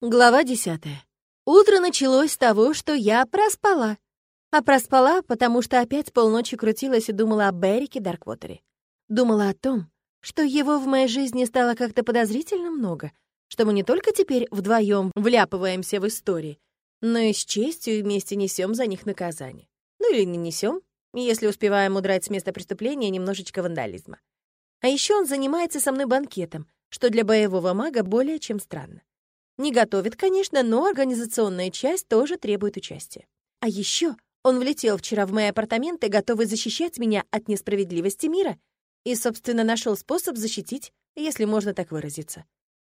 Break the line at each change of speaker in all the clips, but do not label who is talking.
Глава десятая. Утро началось с того, что я проспала. А проспала, потому что опять полночи крутилась и думала о Беррике Дарквотере. Думала о том, что его в моей жизни стало как-то подозрительно много, что мы не только теперь вдвоем вляпываемся в истории, но и с честью вместе несем за них наказание. Ну или не несем, если успеваем удрать с места преступления немножечко вандализма. А еще он занимается со мной банкетом, что для боевого мага более чем странно. Не готовит, конечно, но организационная часть тоже требует участия. А еще он влетел вчера в мои апартаменты, готовый защищать меня от несправедливости мира, и, собственно, нашел способ защитить, если можно так выразиться.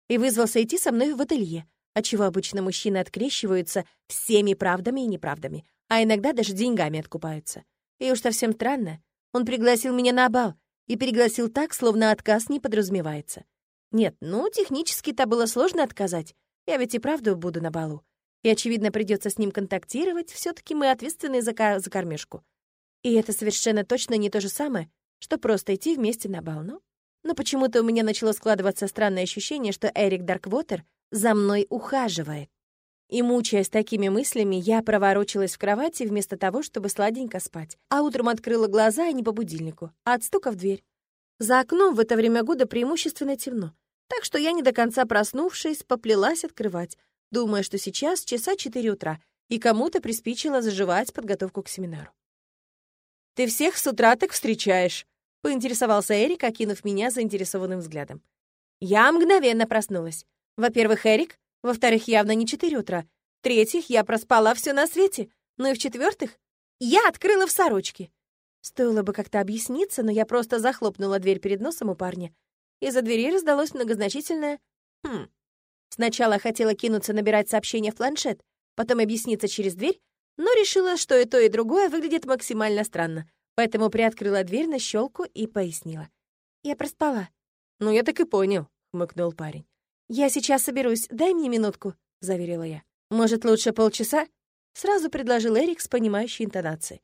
И вызвался идти со мной в ателье, отчего обычно мужчины открещиваются всеми правдами и неправдами, а иногда даже деньгами откупаются. И уж совсем странно, он пригласил меня на бал и пригласил так, словно отказ не подразумевается. Нет, ну, технически-то было сложно отказать, я ведь и правду буду на балу. И, очевидно, придется с ним контактировать, все таки мы ответственны за, за кормежку. И это совершенно точно не то же самое, что просто идти вместе на бал, но... Но почему-то у меня начало складываться странное ощущение, что Эрик Дарквотер за мной ухаживает. И, мучаясь такими мыслями, я проворочилась в кровати вместо того, чтобы сладенько спать. А утром открыла глаза и не по будильнику, а от стука в дверь. За окном в это время года преимущественно темно. Так что я, не до конца проснувшись, поплелась открывать, думая, что сейчас часа четыре утра, и кому-то приспичило заживать подготовку к семинару. «Ты всех с утра так встречаешь», — поинтересовался Эрик, окинув меня заинтересованным взглядом. Я мгновенно проснулась. Во-первых, Эрик, во-вторых, явно не четыре утра, в-третьих, я проспала все на свете, ну и в-четвертых, я открыла в сорочке. Стоило бы как-то объясниться, но я просто захлопнула дверь перед носом у парня из-за двери раздалось многозначительное «Хм». Сначала хотела кинуться набирать сообщение в планшет, потом объясниться через дверь, но решила, что и то, и другое выглядит максимально странно, поэтому приоткрыла дверь на щелку и пояснила. «Я проспала». «Ну, я так и понял», — хмыкнул парень. «Я сейчас соберусь, дай мне минутку», — заверила я. «Может, лучше полчаса?» — сразу предложил Эрик с понимающей интонацией.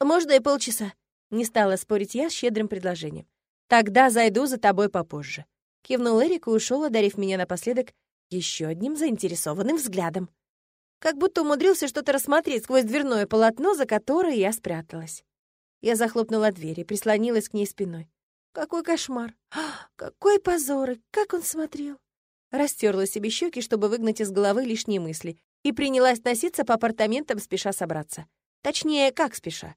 «Можно и полчаса», — не стала спорить я с щедрым предложением. Тогда зайду за тобой попозже. Кивнул Эрик и ушел, одарив меня напоследок еще одним заинтересованным взглядом. Как будто умудрился что-то рассмотреть сквозь дверное полотно, за которое я спряталась. Я захлопнула дверь и прислонилась к ней спиной. Какой кошмар! Какой позор! И как он смотрел! Растерла себе щеки, чтобы выгнать из головы лишние мысли, и принялась носиться по апартаментам, спеша собраться. Точнее, как спеша.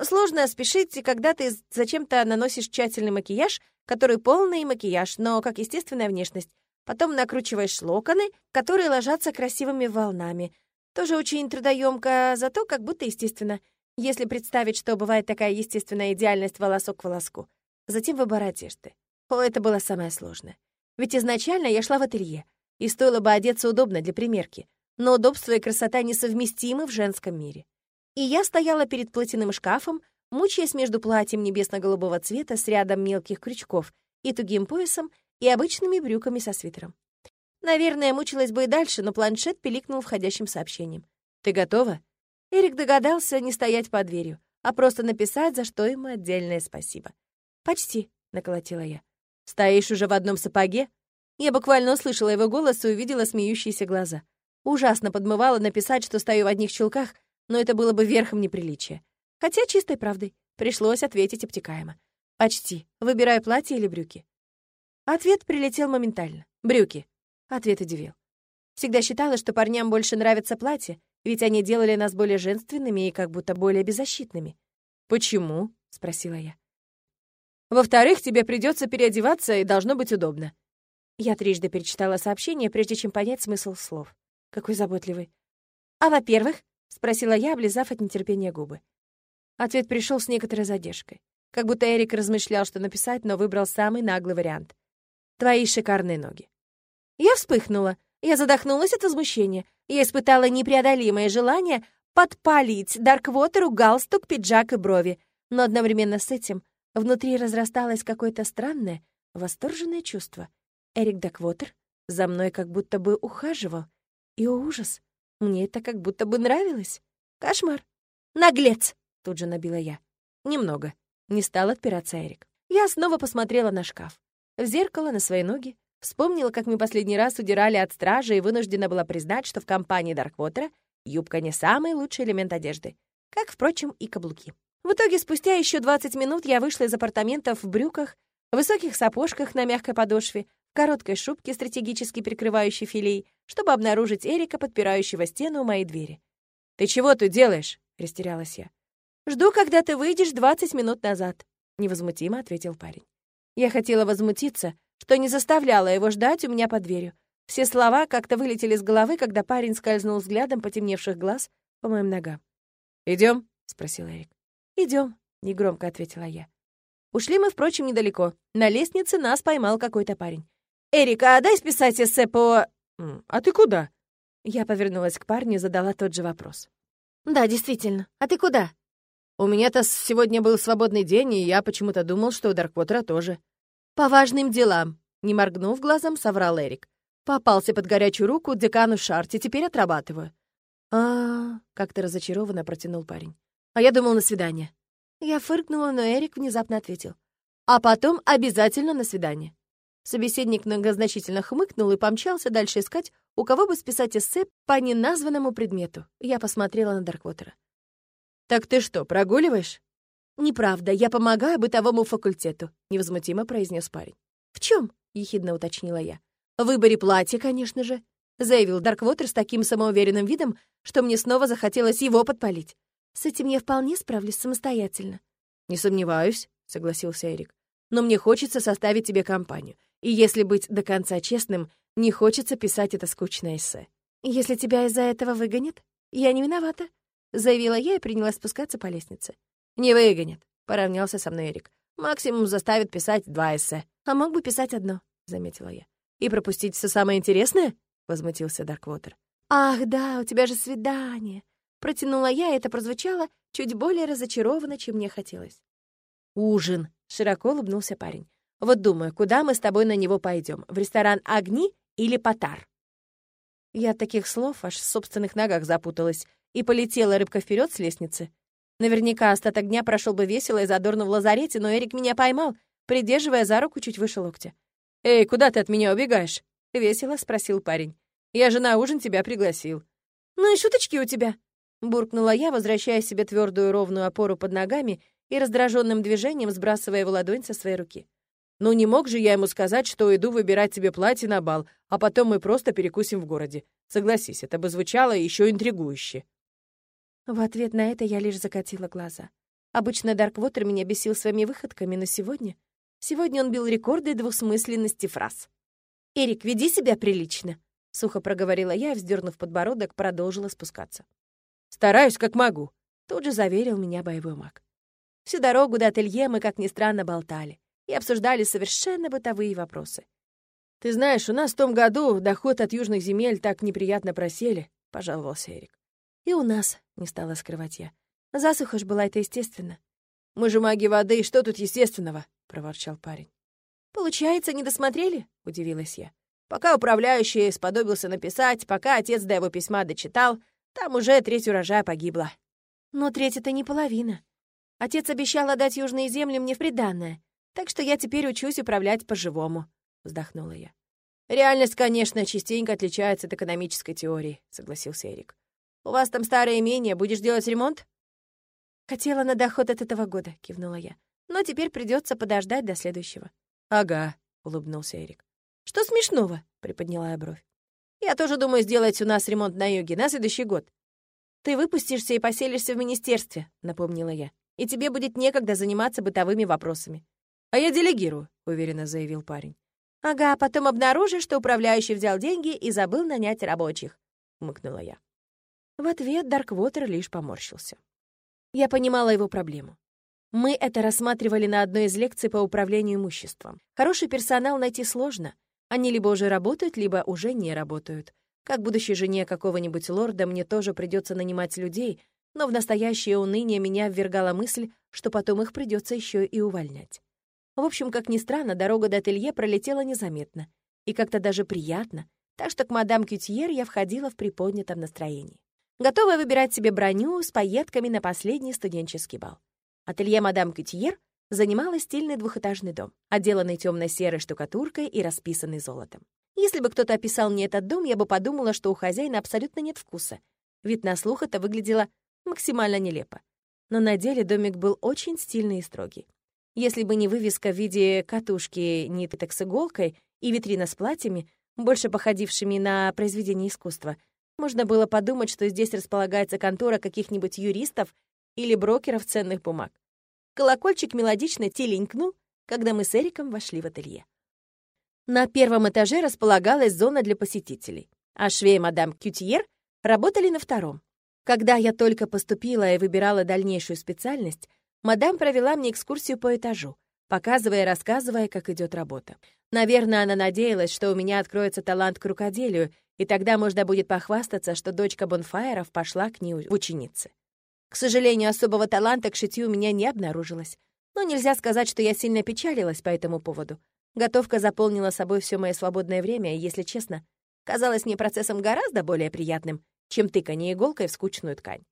Сложно спешить, когда ты зачем-то наносишь тщательный макияж, который полный макияж, но как естественная внешность. Потом накручиваешь локоны, которые ложатся красивыми волнами. Тоже очень трудоемко, зато как будто естественно. Если представить, что бывает такая естественная идеальность волосок к волоску. Затем выбор одежды. О, это было самое сложное. Ведь изначально я шла в ателье, и стоило бы одеться удобно для примерки. Но удобство и красота несовместимы в женском мире. И я стояла перед платяным шкафом, мучаясь между платьем небесно-голубого цвета с рядом мелких крючков и тугим поясом и обычными брюками со свитером. Наверное, мучилась бы и дальше, но планшет пиликнул входящим сообщением. «Ты готова?» Эрик догадался не стоять под дверью, а просто написать, за что ему отдельное спасибо. «Почти», — наколотила я. «Стоишь уже в одном сапоге?» Я буквально услышала его голос и увидела смеющиеся глаза. Ужасно подмывала написать, что стою в одних чулках, но это было бы верхом неприличия. Хотя чистой правдой. Пришлось ответить обтекаемо. «Почти. Выбираю платье или брюки?» Ответ прилетел моментально. «Брюки». Ответ удивил. Всегда считала, что парням больше нравятся платья, ведь они делали нас более женственными и как будто более беззащитными. «Почему?» — спросила я. «Во-вторых, тебе придется переодеваться, и должно быть удобно». Я трижды перечитала сообщение, прежде чем понять смысл слов. Какой заботливый. «А во-первых, — спросила я, облизав от нетерпения губы. Ответ пришел с некоторой задержкой. Как будто Эрик размышлял, что написать, но выбрал самый наглый вариант. «Твои шикарные ноги». Я вспыхнула. Я задохнулась от возмущения. Я испытала непреодолимое желание подпалить Дарквотеру галстук, пиджак и брови. Но одновременно с этим внутри разрасталось какое-то странное, восторженное чувство. Эрик Дарквотер за мной как будто бы ухаживал. И, о ужас, мне это как будто бы нравилось. Кошмар. Наглец! Тут же набила я. Немного. Не стал отпираться Эрик. Я снова посмотрела на шкаф. В зеркало, на свои ноги. Вспомнила, как мы последний раз удирали от стражи и вынуждена была признать, что в компании Дарквотера юбка не самый лучший элемент одежды, как, впрочем, и каблуки. В итоге, спустя еще 20 минут я вышла из апартаментов в брюках, высоких сапожках на мягкой подошве, короткой шубке, стратегически прикрывающей филей, чтобы обнаружить Эрика, подпирающего стену у моей двери. «Ты чего тут делаешь?» — растерялась я. «Жду, когда ты выйдешь 20 минут назад», — невозмутимо ответил парень. Я хотела возмутиться, что не заставляла его ждать у меня под дверью. Все слова как-то вылетели из головы, когда парень скользнул взглядом потемневших глаз по моим ногам. Идем? спросил Эрик. Идем, негромко ответила я. Ушли мы, впрочем, недалеко. На лестнице нас поймал какой-то парень. «Эрик, а дай списать эссе по...» «А ты куда?» Я повернулась к парню и задала тот же вопрос. «Да, действительно. А ты куда?» «У меня-то сегодня был свободный день, и я почему-то думал, что у Дарквотера тоже». «По важным делам», — не моргнув глазом, соврал Эрик. «Попался под горячую руку декану Шарти, теперь отрабатываю». А, -а, -а как-то разочарованно протянул парень. «А я думал на свидание». Я фыркнула, но Эрик внезапно ответил. «А потом обязательно на свидание». Собеседник многозначительно хмыкнул и помчался дальше искать, у кого бы списать эссе по неназванному предмету. Я посмотрела на Дарквотера. «Так ты что, прогуливаешь?» «Неправда, я помогаю бытовому факультету», — невозмутимо произнес парень. «В чем? ехидно уточнила я. «В выборе платья, конечно же», — заявил Дарквотер с таким самоуверенным видом, что мне снова захотелось его подпалить. «С этим я вполне справлюсь самостоятельно». «Не сомневаюсь», — согласился Эрик. «Но мне хочется составить тебе компанию. И если быть до конца честным, не хочется писать это скучное эссе». «Если тебя из-за этого выгонят, я не виновата», — заявила я и принялась спускаться по лестнице. «Не выгонит», — поравнялся со мной Эрик. «Максимум заставит писать два эссе». «А мог бы писать одно», — заметила я. «И пропустить все самое интересное?» — возмутился Дарквотер. «Ах, да, у тебя же свидание!» Протянула я, и это прозвучало чуть более разочарованно, чем мне хотелось. «Ужин!» — широко улыбнулся парень. «Вот думаю, куда мы с тобой на него пойдем? В ресторан «Огни» или «Потар»?» Я от таких слов аж в собственных ногах запуталась и полетела рыбка вперед с лестницы. Наверняка остаток дня прошел бы весело и задорно в лазарете, но Эрик меня поймал, придерживая за руку чуть выше локтя. «Эй, куда ты от меня убегаешь?» — весело спросил парень. «Я же на ужин тебя пригласил». «Ну и шуточки у тебя!» — буркнула я, возвращая себе твердую ровную опору под ногами и раздраженным движением сбрасывая его ладонь со своей руки. «Ну не мог же я ему сказать, что иду выбирать тебе платье на бал, а потом мы просто перекусим в городе. Согласись, это бы звучало еще интригующе». В ответ на это я лишь закатила глаза. Обычно Дарквотер меня бесил своими выходками, но сегодня... Сегодня он бил рекорды двусмысленности фраз. «Эрик, веди себя прилично», — сухо проговорила я и, вздернув подбородок, продолжила спускаться. «Стараюсь, как могу», — тут же заверил меня боевой маг. Всю дорогу до ателье мы, как ни странно, болтали и обсуждали совершенно бытовые вопросы. «Ты знаешь, у нас в том году доход от южных земель так неприятно просели», — пожаловался Эрик. «И у нас», — не стала скрывать я. «Засуха ж была, это естественно». «Мы же маги воды, что тут естественного?» — проворчал парень. «Получается, не досмотрели?» — удивилась я. Пока управляющий сподобился написать, пока отец до его письма дочитал, там уже треть урожая погибла. Но треть — это не половина. Отец обещал отдать южные земли мне в приданное, так что я теперь учусь управлять по-живому», — вздохнула я. «Реальность, конечно, частенько отличается от экономической теории», — согласился Эрик. У вас там старое имение, будешь делать ремонт?» «Хотела на доход от этого года», — кивнула я. «Но теперь придется подождать до следующего». «Ага», — улыбнулся Эрик. «Что смешного?» — приподняла я бровь. «Я тоже думаю сделать у нас ремонт на юге на следующий год». «Ты выпустишься и поселишься в министерстве», — напомнила я. «И тебе будет некогда заниматься бытовыми вопросами». «А я делегирую», — уверенно заявил парень. «Ага, потом обнаружишь, что управляющий взял деньги и забыл нанять рабочих», — умыкнула я. В ответ Дарквотер лишь поморщился. Я понимала его проблему. Мы это рассматривали на одной из лекций по управлению имуществом. Хороший персонал найти сложно. Они либо уже работают, либо уже не работают. Как будущей жене какого-нибудь лорда мне тоже придется нанимать людей, но в настоящее уныние меня ввергала мысль, что потом их придется еще и увольнять. В общем, как ни странно, дорога до ателье пролетела незаметно. И как-то даже приятно, так что к мадам Кютьер я входила в приподнятом настроении готовая выбирать себе броню с пайетками на последний студенческий бал. Ателье «Мадам Кютьер» занимала стильный двухэтажный дом, отделанный темно-серой штукатуркой и расписанный золотом. Если бы кто-то описал мне этот дом, я бы подумала, что у хозяина абсолютно нет вкуса. Ведь на слух это выглядело максимально нелепо. Но на деле домик был очень стильный и строгий. Если бы не вывеска в виде катушки ниток с иголкой и витрина с платьями, больше походившими на произведение искусства, можно было подумать, что здесь располагается контора каких-нибудь юристов или брокеров ценных бумаг. Колокольчик мелодично теленькнул, когда мы с Эриком вошли в ателье. На первом этаже располагалась зона для посетителей, а швей мадам Кютьер работали на втором. Когда я только поступила и выбирала дальнейшую специальность, мадам провела мне экскурсию по этажу, показывая и рассказывая, как идет работа. Наверное, она надеялась, что у меня откроется талант к рукоделию, и тогда можно будет похвастаться, что дочка Бонфайеров пошла к ней в ученицы. К сожалению, особого таланта к шитью у меня не обнаружилось. Но нельзя сказать, что я сильно печалилась по этому поводу. Готовка заполнила собой все мое свободное время, и, если честно, казалось мне процессом гораздо более приятным, чем тыканье иголкой в скучную ткань.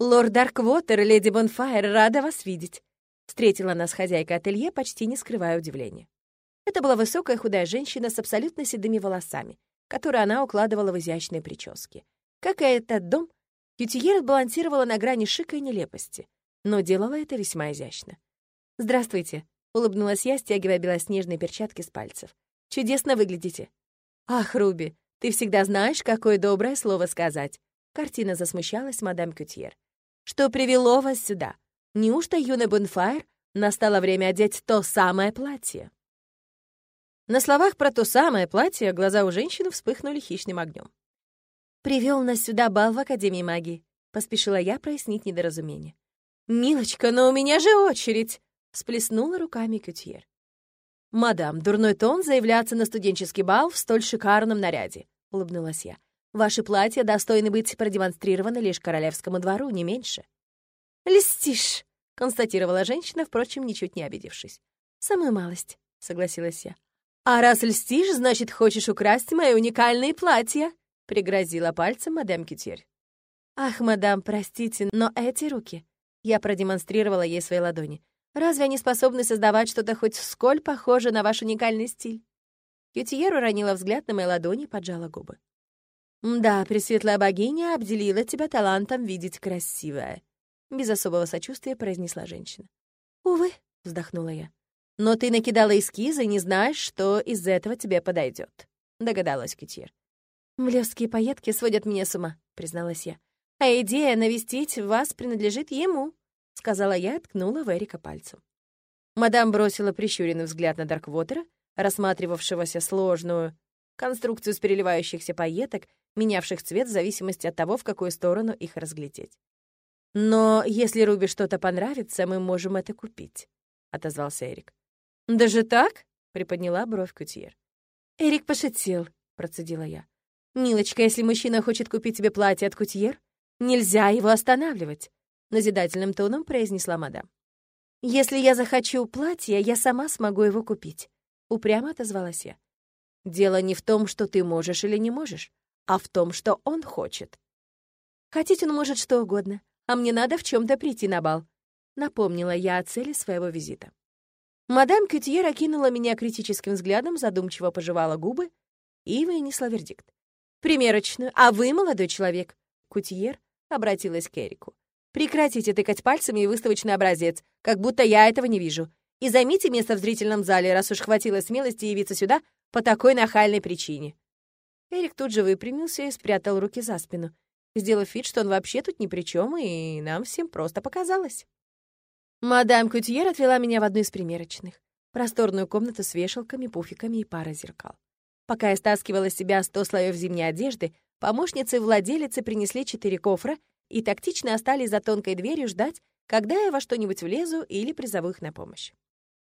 «Лорд Дарквотер леди Бонфайр, рада вас видеть!» Встретила нас хозяйка ателье, почти не скрывая удивления. Это была высокая худая женщина с абсолютно седыми волосами, которые она укладывала в изящные прически. Как и этот дом, Кютиер балансировала на грани шика и нелепости, но делала это весьма изящно. «Здравствуйте», Улыбнулась я, стягивая белоснежные перчатки с пальцев. «Чудесно выглядите». «Ах, Руби, ты всегда знаешь, какое доброе слово сказать». Картина засмущалась мадам Кютьер. «Что привело вас сюда? Неужто, юный Бонфайр, настало время одеть то самое платье?» На словах про то самое платье глаза у женщины вспыхнули хищным огнем. Привел нас сюда бал в Академии магии», — поспешила я прояснить недоразумение. «Милочка, но у меня же очередь!» Сплеснула руками Кютьер. «Мадам, дурной тон заявляться на студенческий бал в столь шикарном наряде», — улыбнулась я. «Ваши платья достойны быть продемонстрированы лишь королевскому двору, не меньше». «Льстишь», — констатировала женщина, впрочем, ничуть не обидевшись. «Самую малость», — согласилась я. «А раз льстишь, значит, хочешь украсть мои уникальные платья», — пригрозила пальцем мадам Кютьер. «Ах, мадам, простите, но эти руки...» Я продемонстрировала ей свои ладони. Разве они способны создавать что-то хоть сколь похоже на ваш уникальный стиль?» Кютиер уронила взгляд на мои ладони и поджала губы. «Да, пресветлая богиня обделила тебя талантом видеть красивое», — без особого сочувствия произнесла женщина. «Увы», — вздохнула я. «Но ты накидала эскизы и не знаешь, что из этого тебе подойдет», — догадалась Кютьер. «Млёвские поетки сводят меня с ума», — призналась я. «А идея навестить вас принадлежит ему» сказала я и ткнула в Эрика пальцем. Мадам бросила прищуренный взгляд на Дарквотера, рассматривавшегося сложную конструкцию с переливающихся пайеток, менявших цвет в зависимости от того, в какую сторону их разглядеть. «Но если Руби что-то понравится, мы можем это купить», — отозвался Эрик. «Даже так?» — приподняла бровь Кутьер. «Эрик пошутил», — процедила я. «Милочка, если мужчина хочет купить тебе платье от Кутьер, нельзя его останавливать назидательным тоном произнесла мадам. «Если я захочу платье, я сама смогу его купить», — упрямо отозвалась я. «Дело не в том, что ты можешь или не можешь, а в том, что он хочет». «Хотеть он может что угодно, а мне надо в чем то прийти на бал», — напомнила я о цели своего визита. Мадам Кютьер окинула меня критическим взглядом, задумчиво пожевала губы и вынесла вердикт. «Примерочную, а вы, молодой человек?» Кутьер обратилась к Эрику. Прекратите тыкать пальцами и выставочный образец, как будто я этого не вижу. И займите место в зрительном зале, раз уж хватило смелости явиться сюда по такой нахальной причине». Эрик тут же выпрямился и спрятал руки за спину, сделав вид, что он вообще тут ни при чем, и нам всем просто показалось. Мадам Кутьер отвела меня в одну из примерочных. Просторную комнату с вешалками, пуфиками и парой зеркал. Пока я стаскивала с себя сто слоев зимней одежды, помощницы владелицы принесли четыре кофра и тактично остались за тонкой дверью ждать, когда я во что-нибудь влезу или призову их на помощь.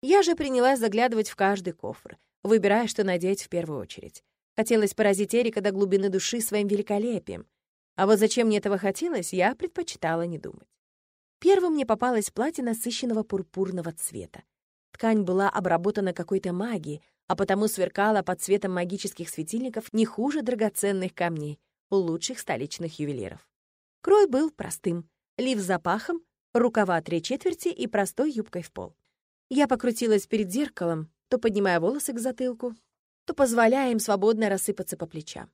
Я же принялась заглядывать в каждый кофр, выбирая, что надеть в первую очередь. Хотелось поразить Эрика до глубины души своим великолепием. А вот зачем мне этого хотелось, я предпочитала не думать. Первым мне попалось платье насыщенного пурпурного цвета. Ткань была обработана какой-то магией, а потому сверкала под цветом магических светильников не хуже драгоценных камней у лучших столичных ювелиров. Крой был простым. Лиф с запахом, рукава три четверти и простой юбкой в пол. Я покрутилась перед зеркалом, то поднимая волосы к затылку, то позволяя им свободно рассыпаться по плечам.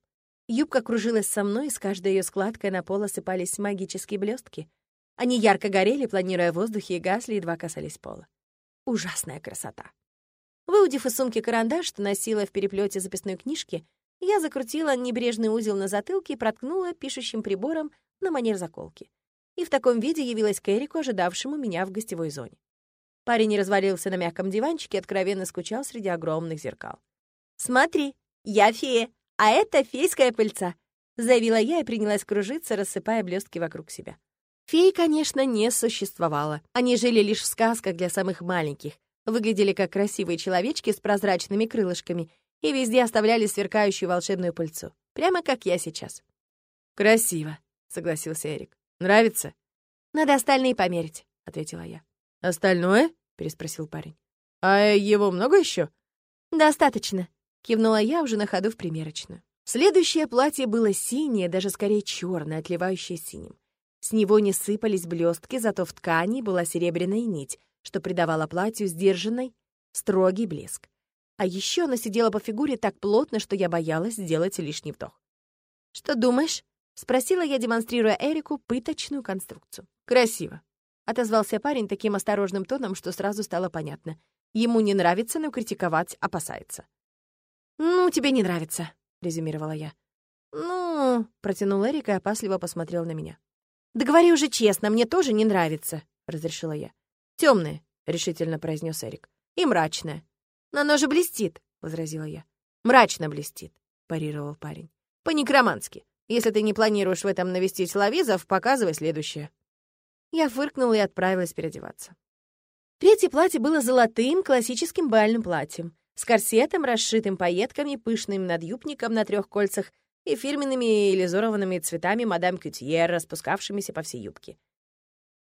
Юбка кружилась со мной, с каждой ее складкой на пол осыпались магические блестки. Они ярко горели, планируя в воздухе, и гасли, едва касались пола. Ужасная красота. Выудив из сумки карандаш, что носила в переплете записной книжки, я закрутила небрежный узел на затылке и проткнула пишущим прибором на манер заколки. И в таком виде явилась к Эрику, ожидавшему меня в гостевой зоне. Парень развалился на мягком диванчике и откровенно скучал среди огромных зеркал. «Смотри, я фея, а это фейская пыльца», — заявила я и принялась кружиться, рассыпая блестки вокруг себя. Феи, конечно, не существовало. Они жили лишь в сказках для самых маленьких, выглядели как красивые человечки с прозрачными крылышками и везде оставляли сверкающую волшебную пыльцу, прямо как я сейчас.
«Красиво», — согласился Эрик. «Нравится?»
«Надо остальные померить», — ответила я.
«Остальное?» — переспросил парень. «А его много еще?
«Достаточно», — кивнула я уже на ходу в примерочную. Следующее платье было синее, даже скорее черное, отливающее синим. С него не сыпались блестки, зато в ткани была серебряная нить, что придавало платью сдержанный, строгий блеск. А еще оно сидело по фигуре так плотно, что я боялась сделать лишний вдох. «Что думаешь?» — спросила я, демонстрируя Эрику пыточную конструкцию.
«Красиво», —
отозвался парень таким осторожным тоном, что сразу стало понятно. Ему не нравится, но критиковать опасается. «Ну, тебе не нравится», — резюмировала я. «Ну...» — протянул Эрик и опасливо посмотрел на меня. «Да говори уже честно, мне тоже не нравится», — разрешила я. Темное, решительно произнес Эрик. «И мрачное». «Но оно же блестит», — возразила я. «Мрачно блестит», — парировал парень. «По-некромански. Если ты не планируешь в этом навестить лавизов, показывай следующее». Я фыркнула и отправилась переодеваться. Третье платье было золотым классическим бальным платьем, с корсетом, расшитым пайетками, пышным надюбником на трех кольцах и фирменными иллюзорованными цветами мадам Кютьер, распускавшимися по всей юбке.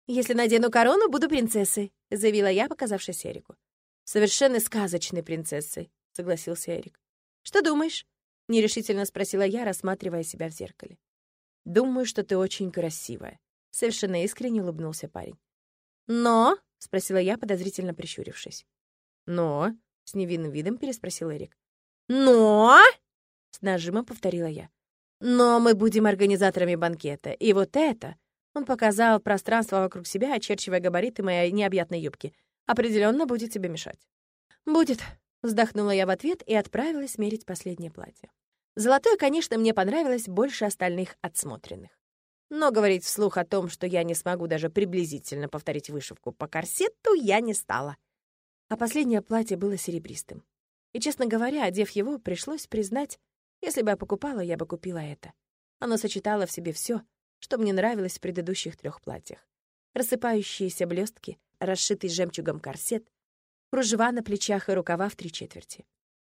«Если надену корону, буду принцессой», — заявила я, показавшись Эрику. «Совершенно сказочной принцессой», — согласился Эрик. «Что думаешь?» — нерешительно спросила я, рассматривая себя в зеркале. «Думаю, что ты очень красивая», — совершенно искренне улыбнулся парень. «Но?» — спросила я, подозрительно прищурившись.
«Но?»
— с невинным видом переспросил Эрик. «Но?» — с нажимом повторила я. «Но мы будем организаторами банкета, и вот это он показал пространство вокруг себя, очерчивая габариты моей необъятной юбки. «Определенно будет тебе мешать». «Будет», — вздохнула я в ответ и отправилась мерить последнее платье. Золотое, конечно, мне понравилось больше остальных отсмотренных. Но говорить вслух о том, что я не смогу даже приблизительно повторить вышивку по корсету, я не стала. А последнее платье было серебристым. И, честно говоря, одев его, пришлось признать, если бы я покупала, я бы купила это. Оно сочетало в себе все, что мне нравилось в предыдущих трех платьях. Рассыпающиеся блестки, расшитый жемчугом корсет, кружева на плечах и рукава в три четверти.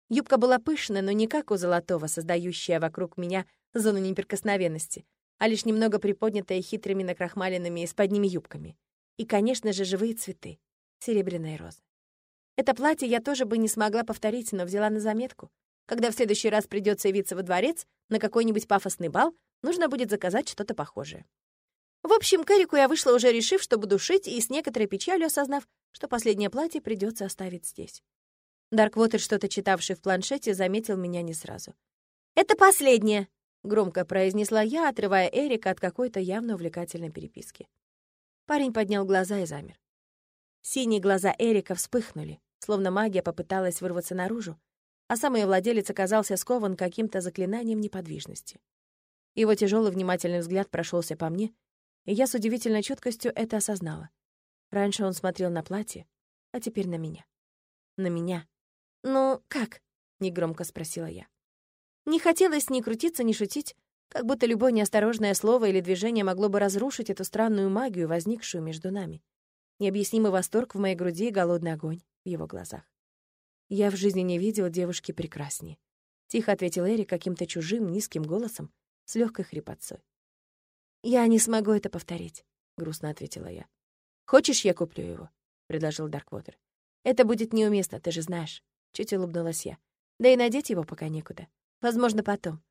Юбка была пышная, но не как у золотого, создающая вокруг меня зону неприкосновенности, а лишь немного приподнятая хитрыми накрахмаленными из-под ними юбками. И, конечно же, живые цветы, серебряные розы. Это платье я тоже бы не смогла повторить, но взяла на заметку. Когда в следующий раз придется явиться во дворец на какой-нибудь пафосный бал, Нужно будет заказать что-то похожее. В общем, к Эрику я вышла уже решив, что буду шить, и с некоторой печалью осознав, что последнее платье придется оставить здесь. Дарквотер, что-то читавший в планшете, заметил меня не сразу. «Это последнее!» — громко произнесла я, отрывая Эрика от какой-то явно увлекательной переписки. Парень поднял глаза и замер. Синие глаза Эрика вспыхнули, словно магия попыталась вырваться наружу, а сам ее владелец оказался скован каким-то заклинанием неподвижности. Его тяжелый внимательный взгляд прошелся по мне, и я с удивительной четкостью это осознала. Раньше он смотрел на платье, а теперь на меня. На меня. «Ну, как?» — негромко спросила я. Не хотелось ни крутиться, ни шутить, как будто любое неосторожное слово или движение могло бы разрушить эту странную магию, возникшую между нами. Необъяснимый восторг в моей груди и голодный огонь в его глазах. Я в жизни не видела девушки прекраснее. Тихо ответил Эрик каким-то чужим, низким голосом, с легкой хрипотцой. «Я не смогу это повторить», — грустно ответила я. «Хочешь, я куплю его?» — предложил Дарквотер. «Это будет неуместно, ты же знаешь», — чуть улыбнулась я. «Да и надеть его пока некуда. Возможно, потом.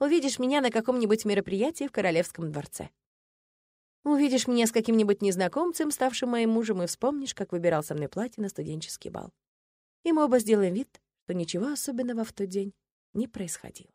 Увидишь меня на каком-нибудь мероприятии в Королевском дворце». Увидишь меня с каким-нибудь незнакомцем, ставшим моим мужем, и вспомнишь, как выбирал со мной платье на студенческий бал. И мы оба сделаем вид, что ничего особенного в тот день не происходило.